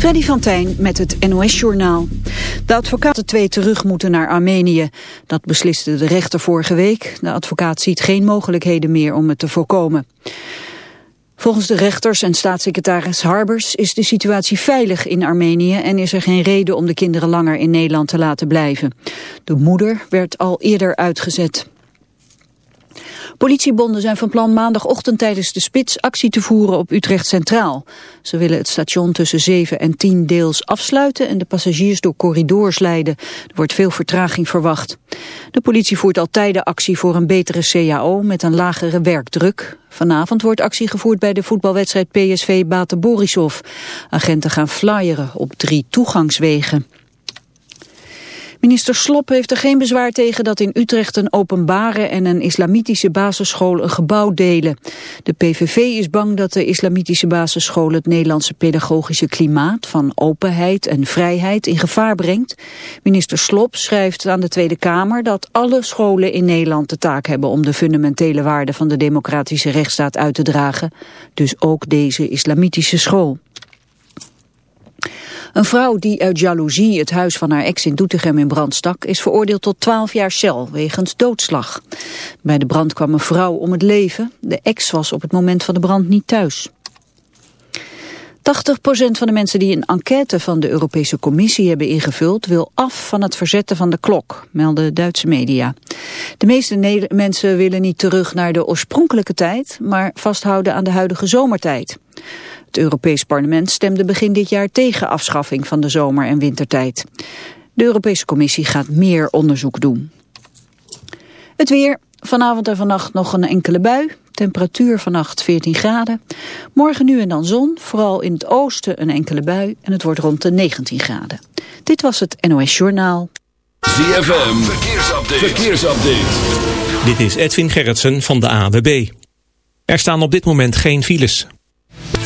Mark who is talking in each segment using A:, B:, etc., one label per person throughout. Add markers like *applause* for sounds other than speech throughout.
A: Freddy van Tijn met het NOS-journaal. De advocaten twee terug moeten naar Armenië. Dat besliste de rechter vorige week. De advocaat ziet geen mogelijkheden meer om het te voorkomen. Volgens de rechters en staatssecretaris Harbers is de situatie veilig in Armenië en is er geen reden om de kinderen langer in Nederland te laten blijven. De moeder werd al eerder uitgezet. Politiebonden zijn van plan maandagochtend tijdens de spits actie te voeren op Utrecht Centraal. Ze willen het station tussen 7 en 10 deels afsluiten en de passagiers door corridors leiden. Er wordt veel vertraging verwacht. De politie voert al tijden actie voor een betere CAO met een lagere werkdruk. Vanavond wordt actie gevoerd bij de voetbalwedstrijd PSV Bate Borisov. Agenten gaan flyeren op drie toegangswegen. Minister Slop heeft er geen bezwaar tegen dat in Utrecht een openbare en een islamitische basisschool een gebouw delen. De PVV is bang dat de islamitische basisschool het Nederlandse pedagogische klimaat van openheid en vrijheid in gevaar brengt. Minister Slop schrijft aan de Tweede Kamer dat alle scholen in Nederland de taak hebben om de fundamentele waarden van de democratische rechtsstaat uit te dragen. Dus ook deze islamitische school. Een vrouw die uit jaloezie het huis van haar ex in Doetinchem in brand stak... is veroordeeld tot 12 jaar cel wegens doodslag. Bij de brand kwam een vrouw om het leven. De ex was op het moment van de brand niet thuis. 80% van de mensen die een enquête van de Europese Commissie hebben ingevuld... wil af van het verzetten van de klok, melden Duitse media. De meeste mensen willen niet terug naar de oorspronkelijke tijd... maar vasthouden aan de huidige zomertijd. Het Europees Parlement stemde begin dit jaar tegen afschaffing van de zomer- en wintertijd. De Europese Commissie gaat meer onderzoek doen. Het weer. Vanavond en vannacht nog een enkele bui. Temperatuur vannacht 14 graden. Morgen nu en dan zon, vooral in het oosten een enkele bui. En het wordt rond de 19 graden. Dit was het NOS Journaal.
B: ZFM, verkeersupdate. verkeersupdate.
C: Dit is Edwin Gerritsen van de AWB. Er staan op dit moment geen files.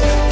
D: place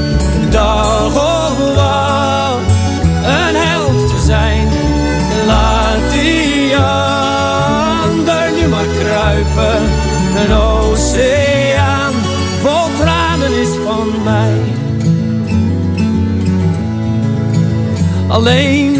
E: Alleen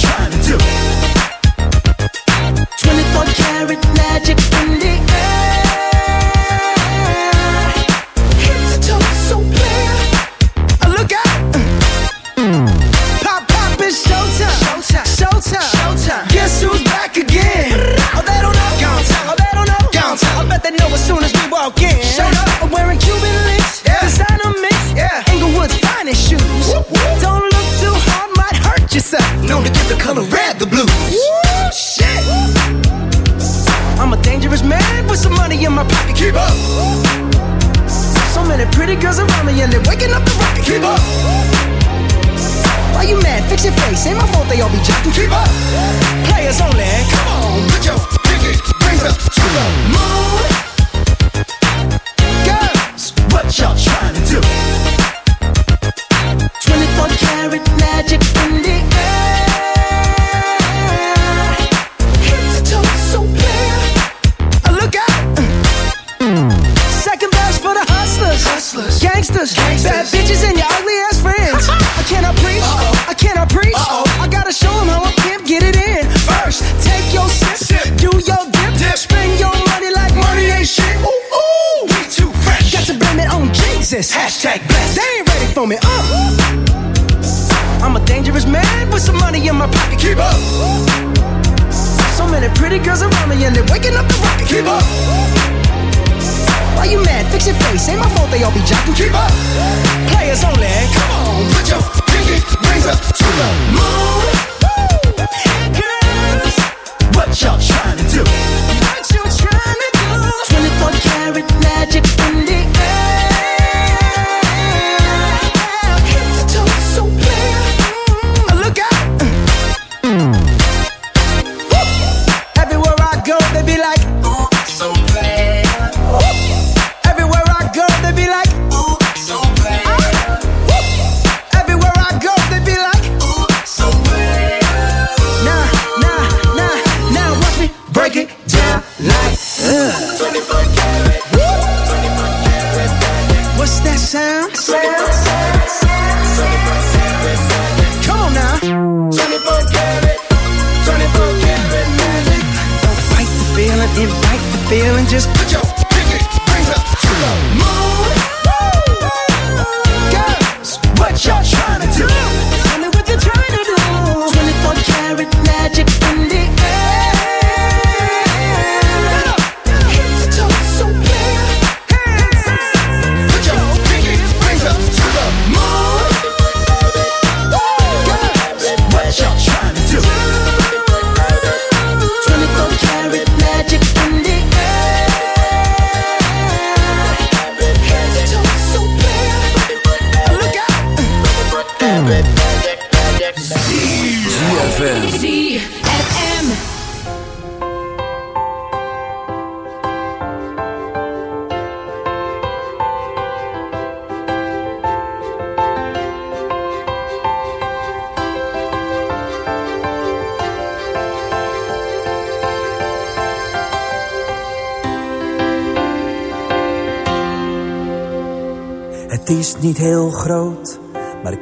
F: trying to do.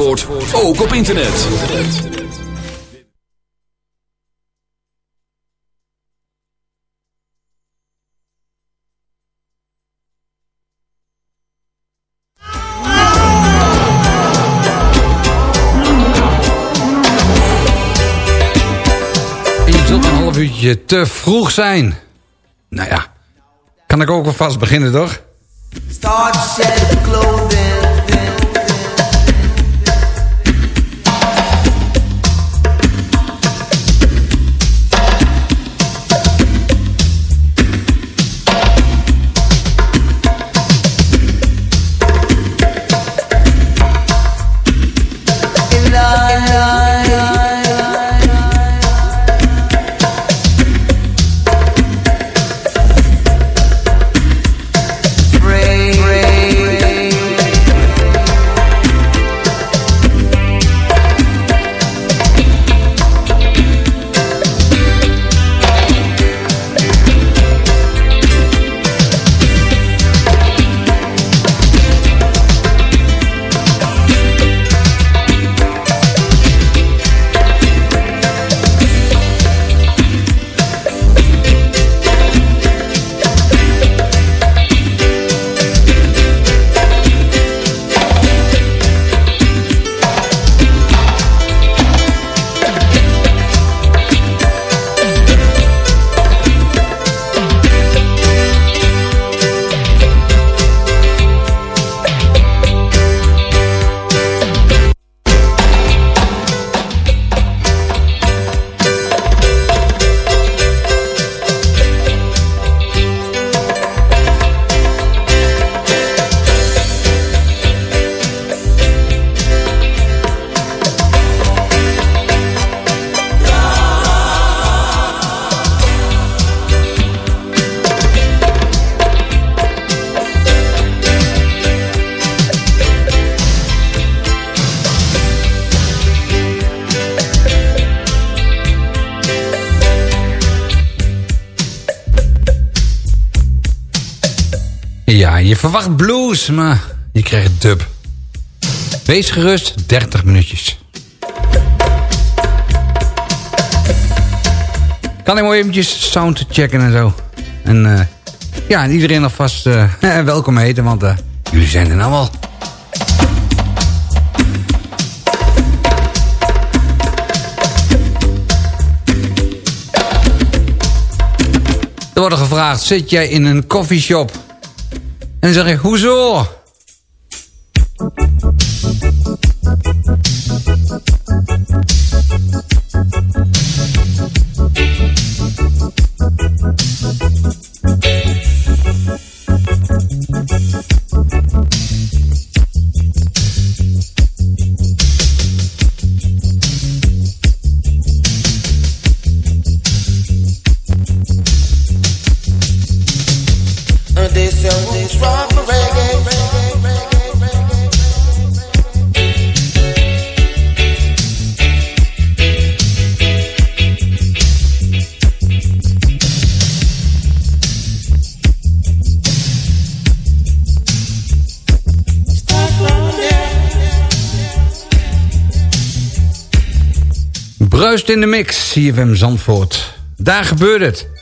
B: Zandvoort, ook op internet.
G: Je zult een half uurtje te vroeg zijn. Nou ja, kan ik ook alvast beginnen, toch?
H: Start shed clothing.
G: Blues, maar je krijgt dub. Wees gerust, 30 minuutjes. Kan ik mooi eventjes sound checken en zo. En eh, ja, en iedereen alvast eh, *laughs* welkom heten, want eh, jullie zijn er nou al. Er wordt gevraagd, zit jij in een koffieshop? En dan zeg je, hoezo? In de mix, CFM Zandvoort. Daar gebeurt het.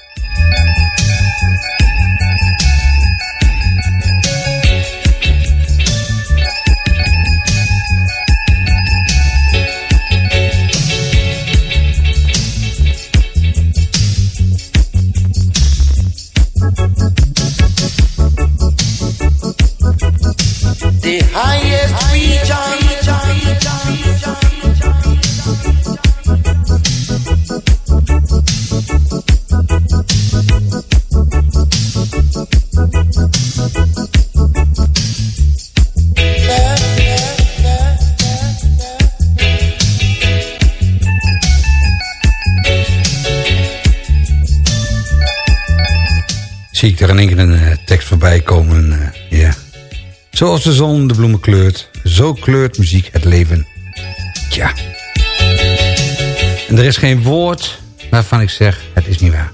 G: Zie ik er in één keer een eh, tekst voorbij komen. eh, Ja. Zoals de zon de bloemen kleurt, zo kleurt muziek het leven. Tja. En er is geen woord waarvan ik zeg, het is niet waar.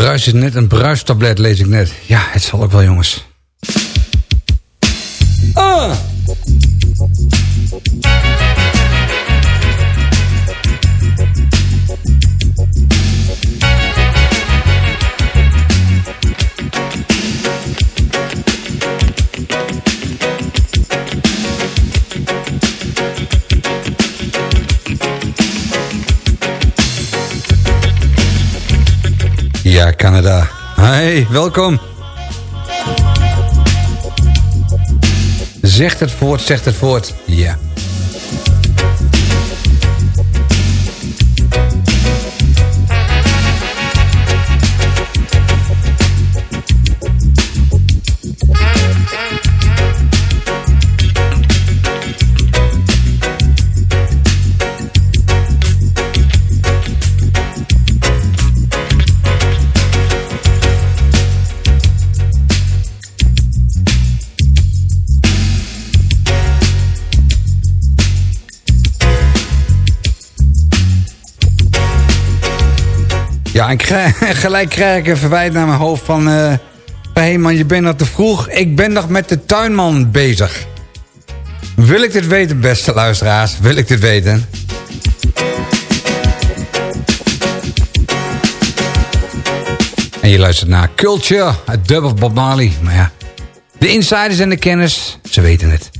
G: Bruis is net een bruistablet, lees ik net. Ja, het zal ook wel, jongens. Welkom. Zegt het voort, zegt het voort. Ja. Ja, en krijg- gelijk krijg ik een verwijt naar mijn hoofd van... hey man, je bent nog te vroeg. Ik ben nog met de tuinman bezig. Wil ik dit weten, beste luisteraars? Wil ik dit weten? En je luistert naar Culture, het dub of Bob Marley. Maar ja, de insiders en de kennis, ze weten het.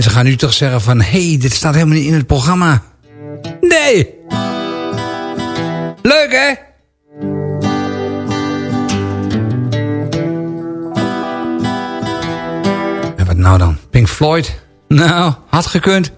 I: Mensen gaan nu toch zeggen van... hé, hey, dit staat helemaal niet in het programma. Nee! Leuk, hè? En wat nou dan? Pink Floyd? Nou, had gekund.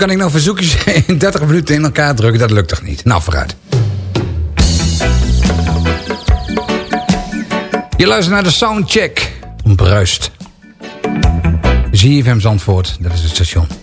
J: kan ik nou verzoekjes *laughs* in 30 minuten in elkaar drukken? Dat lukt toch niet? Nou, vooruit. Je luistert naar de Soundcheck. Bruist. Zie je hem Zandvoort, dat is het station.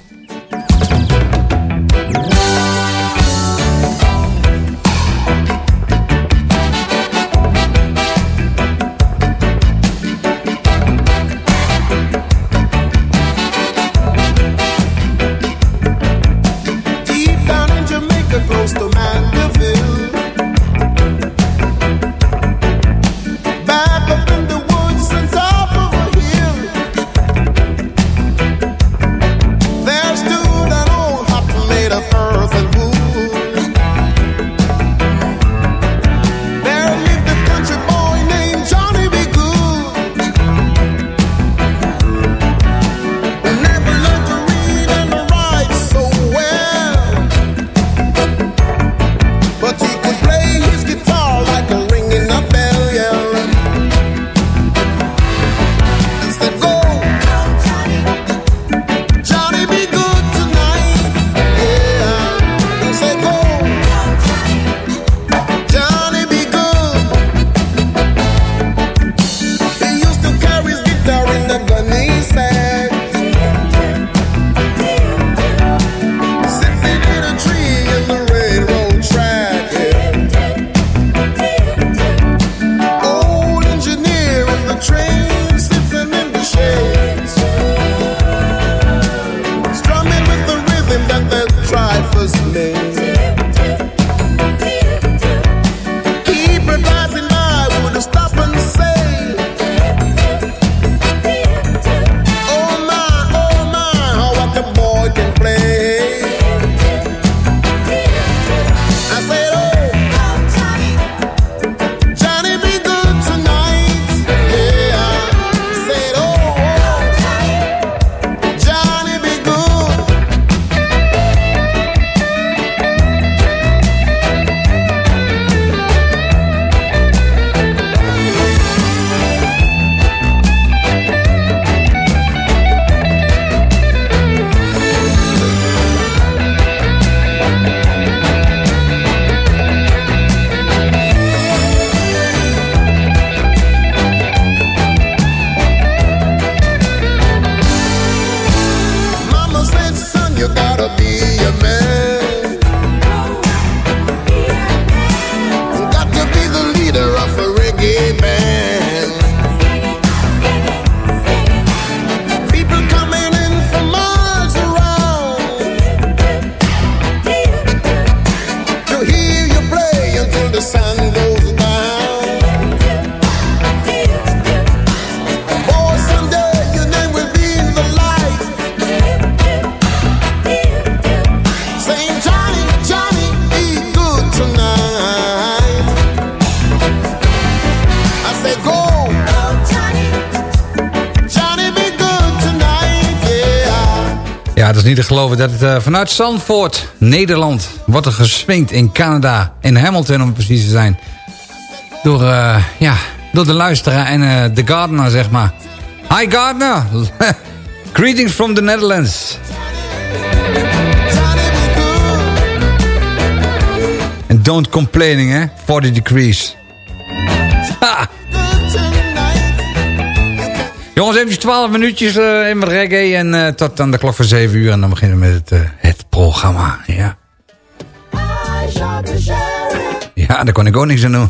J: niet te geloven dat het eh, vanuit Zandvoort, Nederland... wordt er geswingd in Canada, in Hamilton om precies te zijn. Door, eh, ja, door de luisteraar en eh, de gardener, zeg maar. Hi gardener! *laughs* Greetings from the Netherlands. En don't complaining, hè? 40 degrees. Ha! Jongens, eventjes 12 minuutjes uh, in met reggae. En uh, tot aan de klok van 7 uur. En dan beginnen we met het, uh, het programma. Ja. ja, daar kon ik ook niks aan doen.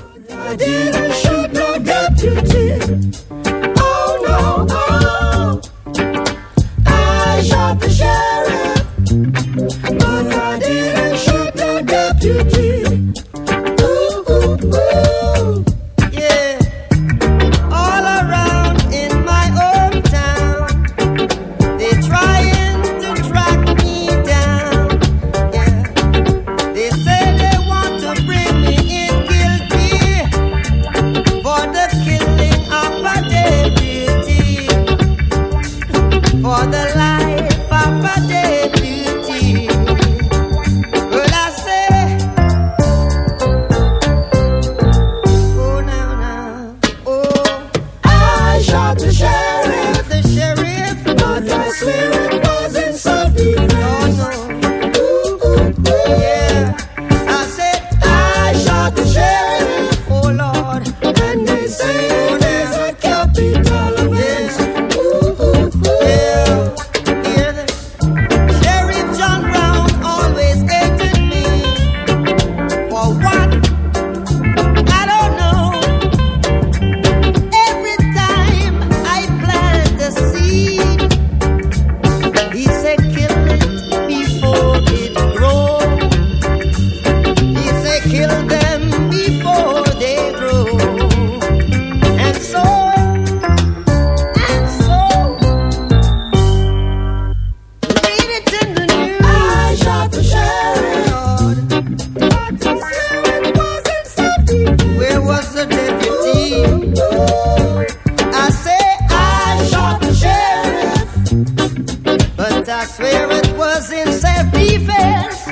K: swear it was in
H: self
K: defense.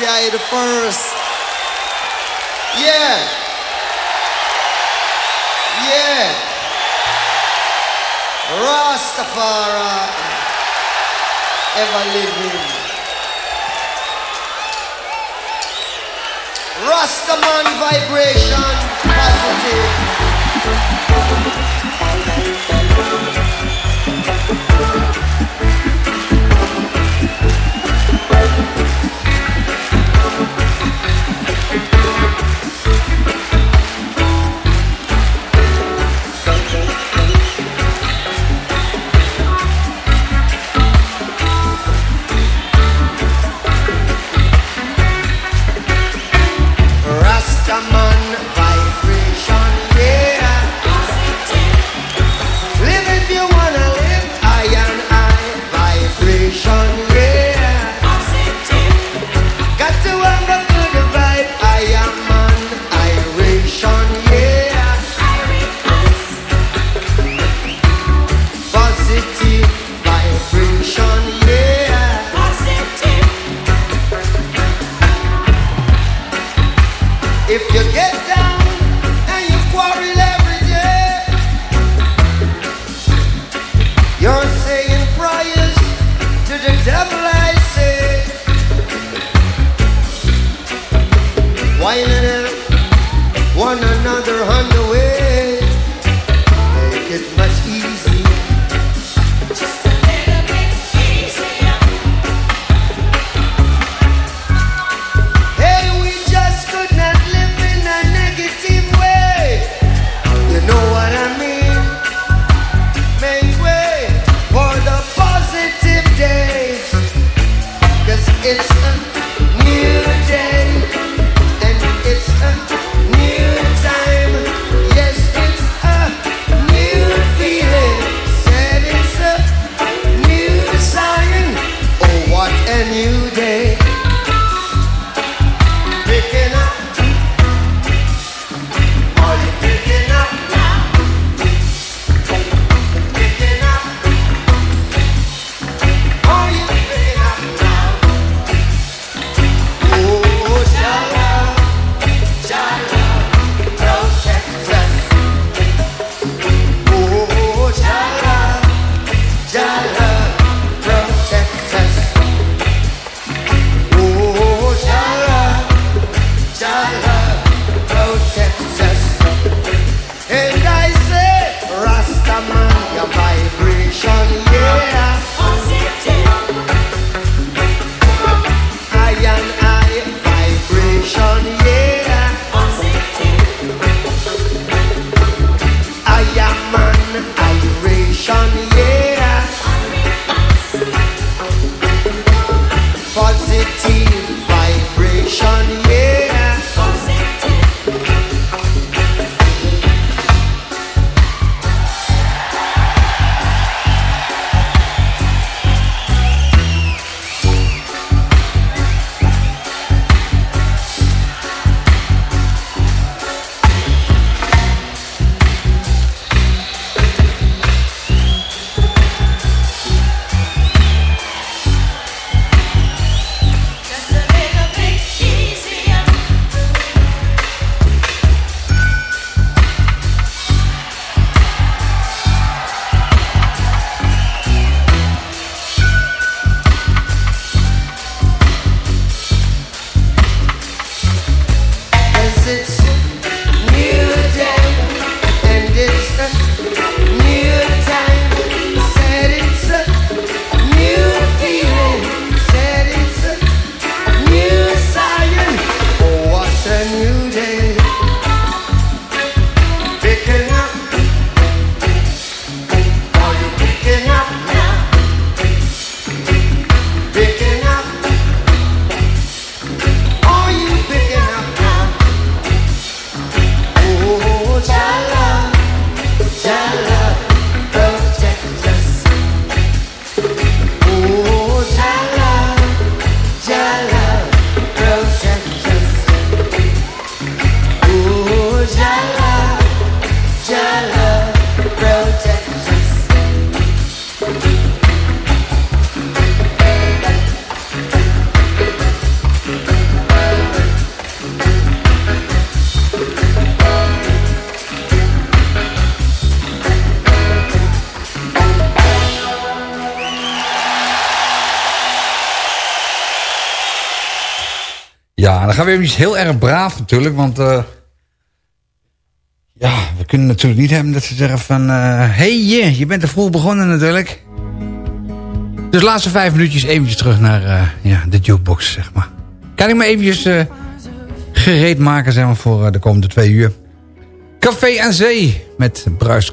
K: CIA the
L: first. Yeah. Yeah. Rastafari ever living. Rastaman vibration positive.
K: Santa gaan we even iets heel erg braaf natuurlijk, want... eh, ja, we kunnen natuurlijk niet hebben dat ze zeggen van... eh hey, je, bent er vroeg begonnen natuurlijk. Dus de laatste vijf minuutjes eventjes terug naar eh, ja, de jukebox, zeg maar. Kan ik me eventjes gereed maken, zeg maar, voor de komende twee uur. Café aan Zee met Bruis